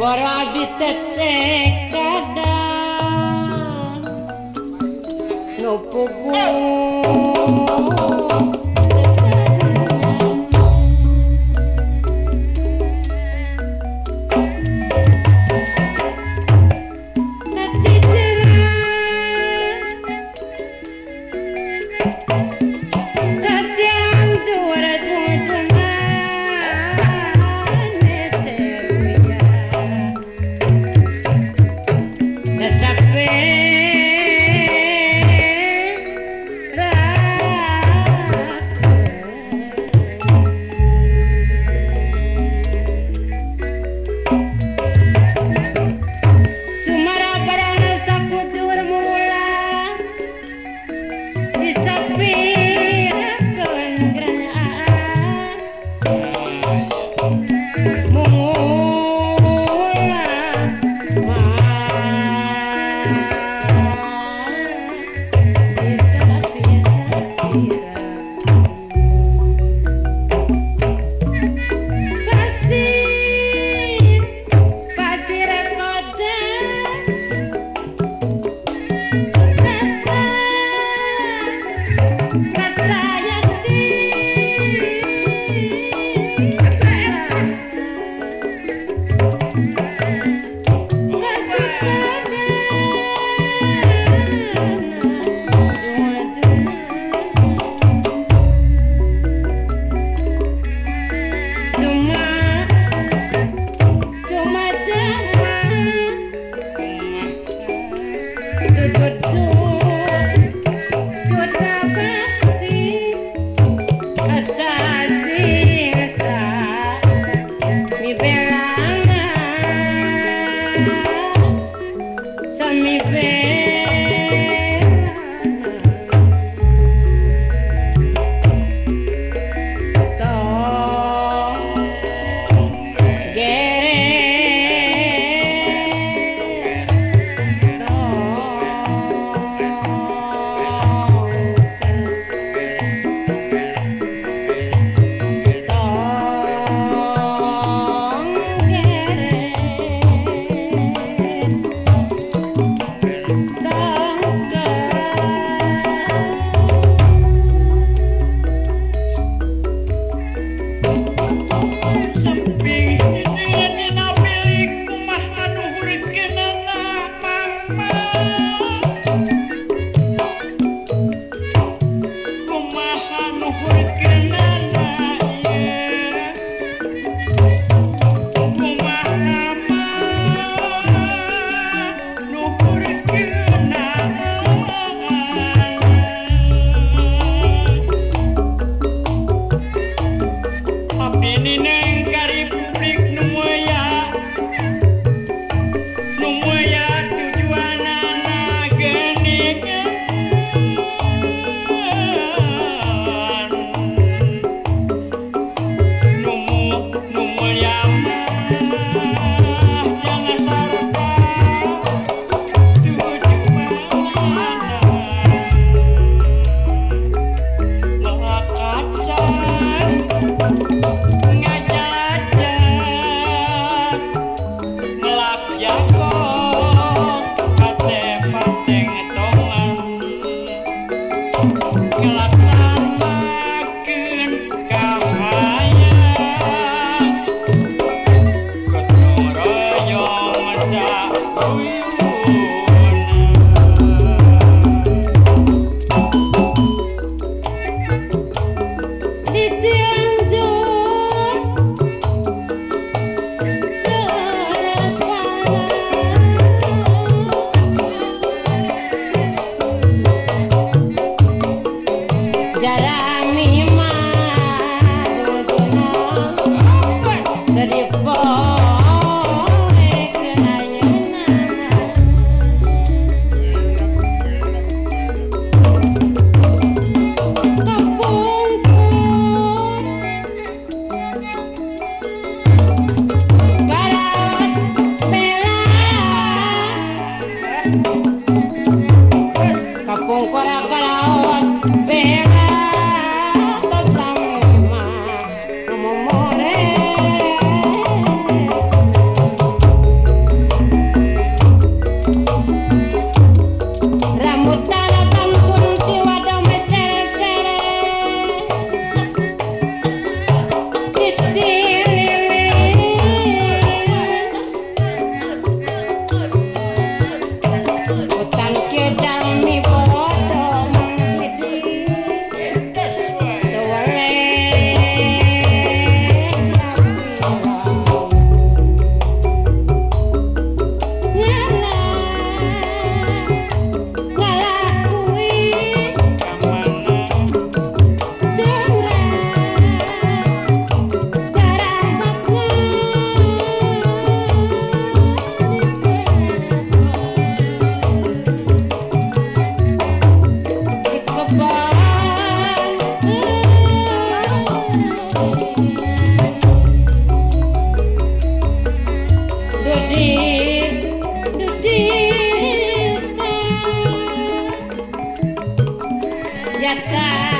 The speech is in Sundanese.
bara kada. Dadan nu pukul Caçaia. Bye. at time.